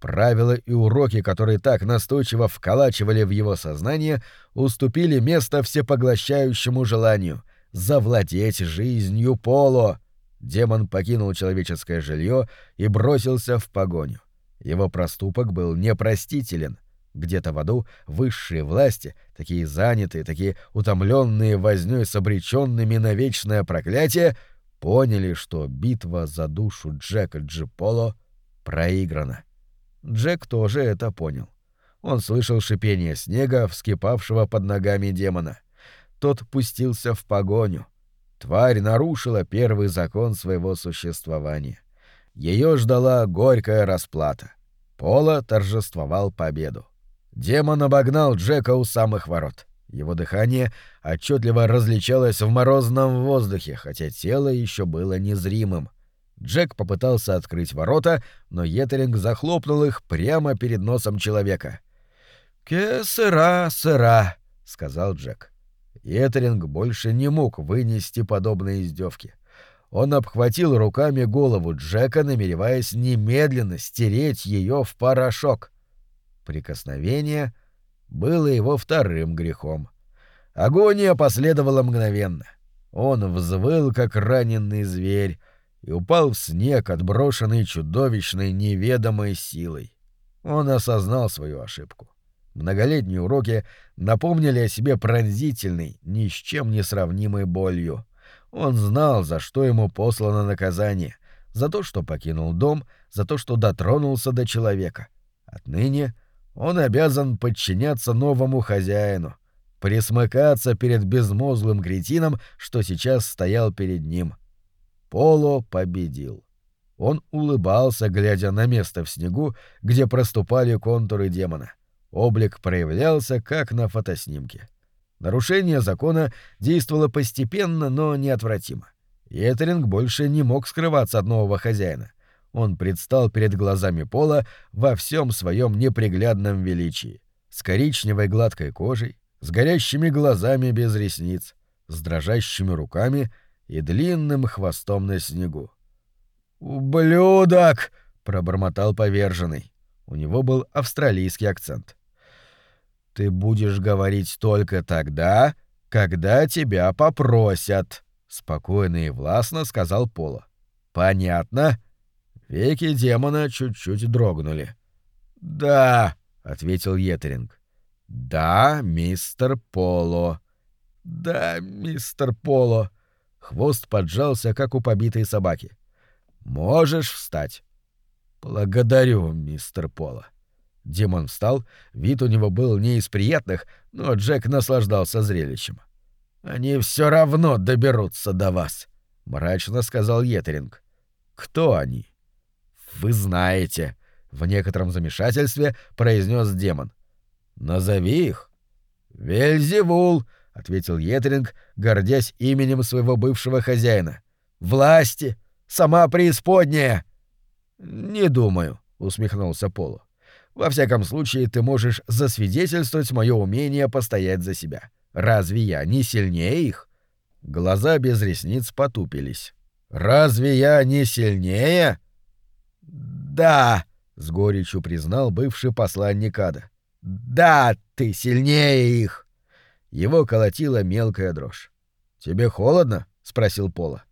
Правила и уроки, которые так настойчиво вколачивали в его сознание, уступили место всепоглощающему желанию — завладеть жизнью Поло. Демон покинул человеческое жилье и бросился в погоню. Его проступок был непростителен. Где-то в аду высшие власти, такие занятые, такие утомленные вознёй с обреченными на вечное проклятие, поняли, что битва за душу Джека Джиполо проиграна. Джек тоже это понял. Он слышал шипение снега, вскипавшего под ногами демона. Тот пустился в погоню. Тварь нарушила первый закон своего существования. Ее ждала горькая расплата. Пола торжествовал победу. Демон обогнал Джека у самых ворот. Его дыхание отчетливо различалось в морозном воздухе, хотя тело еще было незримым. Джек попытался открыть ворота, но Етеринг захлопнул их прямо перед носом человека. «Ке сыра, сыра», — сказал Джек. Етеринг больше не мог вынести подобные издевки. Он обхватил руками голову Джека, намереваясь немедленно стереть ее в порошок. Прикосновение было его вторым грехом. Агония последовала мгновенно. Он взвыл, как раненый зверь, и упал в снег, отброшенный чудовищной неведомой силой. Он осознал свою ошибку. Многолетние уроки напомнили о себе пронзительной, ни с чем не сравнимой болью. Он знал, за что ему послано наказание. За то, что покинул дом, за то, что дотронулся до человека. Отныне он обязан подчиняться новому хозяину, присмыкаться перед безмозглым кретином, что сейчас стоял перед ним. Поло победил. Он улыбался, глядя на место в снегу, где проступали контуры демона. Облик проявлялся, как на фотоснимке. Нарушение закона действовало постепенно, но неотвратимо. Етеринг больше не мог скрываться от нового хозяина. Он предстал перед глазами Пола во всем своем неприглядном величии. С коричневой гладкой кожей, с горящими глазами без ресниц, с дрожащими руками и длинным хвостом на снегу. «Ублюдок!» — пробормотал поверженный. У него был австралийский акцент. Ты будешь говорить только тогда, когда тебя попросят, спокойно и властно сказал Пола. Понятно? Веки демона чуть-чуть дрогнули. Да, ответил Етеринг. Да, мистер Поло. Да, мистер Поло. Хвост поджался, как у побитой собаки. Можешь встать. Благодарю, мистер Поло. Демон встал, вид у него был не из приятных, но Джек наслаждался зрелищем. «Они все равно доберутся до вас», — мрачно сказал Етеринг. «Кто они?» «Вы знаете», — в некотором замешательстве произнес демон. «Назови их». «Вельзевул», — ответил Етеринг, гордясь именем своего бывшего хозяина. «Власти! Сама преисподняя!» «Не думаю», — усмехнулся Поло. Во всяком случае, ты можешь засвидетельствовать мое умение постоять за себя. Разве я не сильнее их? Глаза без ресниц потупились. Разве я не сильнее? Да, с горечью признал бывший посланник Ада. Да, ты сильнее их. Его колотила мелкая дрожь. Тебе холодно? спросил Пола.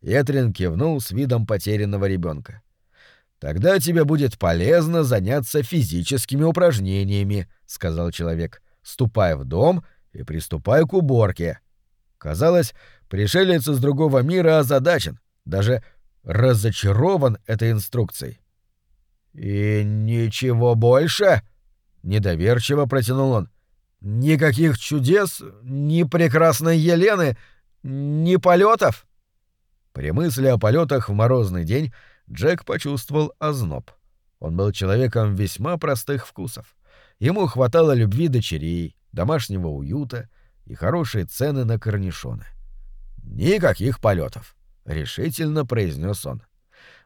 Этрин кивнул с видом потерянного ребенка. Тогда тебе будет полезно заняться физическими упражнениями, сказал человек. Ступай в дом и приступай к уборке. Казалось, пришелец из другого мира озадачен, даже разочарован этой инструкцией. И ничего больше? недоверчиво протянул он. Никаких чудес, ни прекрасной Елены, ни полетов. При мысли о полетах в морозный день Джек почувствовал озноб. Он был человеком весьма простых вкусов. Ему хватало любви дочерей, домашнего уюта и хорошие цены на корнишоны. «Никаких полетов», — решительно произнес он.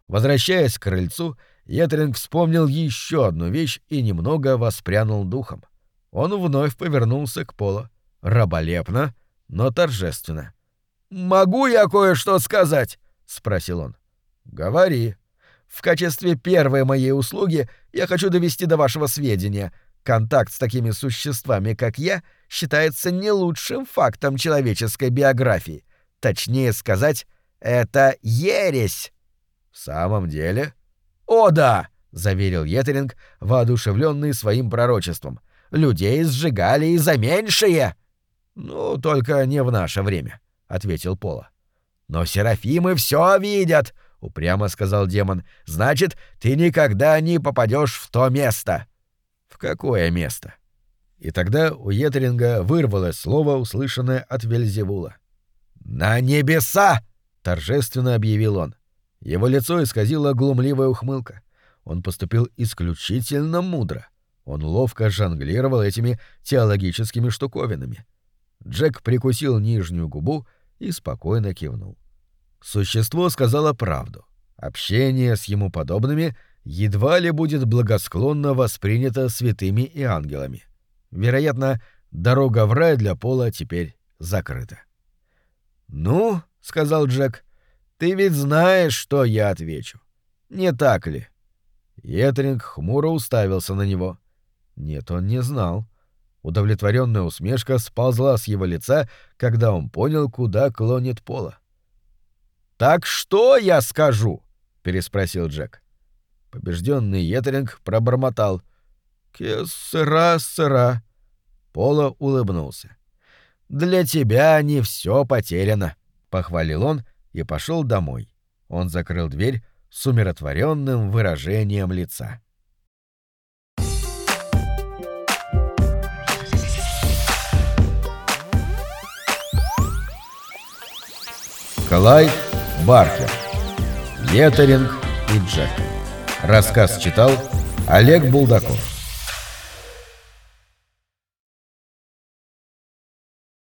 Возвращаясь к крыльцу, Етринг вспомнил еще одну вещь и немного воспрянул духом. Он вновь повернулся к Полу. Раболепно, но торжественно. «Могу я кое-что сказать?» — спросил он. «Говори. В качестве первой моей услуги я хочу довести до вашего сведения. Контакт с такими существами, как я, считается не лучшим фактом человеческой биографии. Точнее сказать, это ересь». «В самом деле?» «О да!» — заверил Етеринг, воодушевленный своим пророчеством. «Людей сжигали и за меньшее!» «Ну, только не в наше время», — ответил Пола. «Но серафимы все видят!» — упрямо сказал демон. «Значит, ты никогда не попадешь в то место!» «В какое место?» И тогда у Етеринга вырвалось слово, услышанное от Вельзевула. «На небеса!» — торжественно объявил он. Его лицо исказило глумливая ухмылка. Он поступил исключительно мудро. Он ловко жонглировал этими теологическими штуковинами. Джек прикусил нижнюю губу и спокойно кивнул. Существо сказало правду. Общение с ему подобными едва ли будет благосклонно воспринято святыми и ангелами. Вероятно, дорога в рай для Пола теперь закрыта. «Ну», — сказал Джек, ты ведь знаешь, что я отвечу. Не так ли? Етринг хмуро уставился на него. Нет, он не знал. Удовлетворенная усмешка сползла с его лица, когда он понял, куда клонит Пола. «Так что я скажу?» — переспросил Джек. Побежденный Етринг пробормотал. «Кесыра, сыра». Пола улыбнулся. «Для тебя не все потеряно», — похвалил он и пошел домой. Он закрыл дверь с умиротворенным выражением лица. Клайд Баркер. Летеринг и Джек. Рассказ читал Олег Булдаков.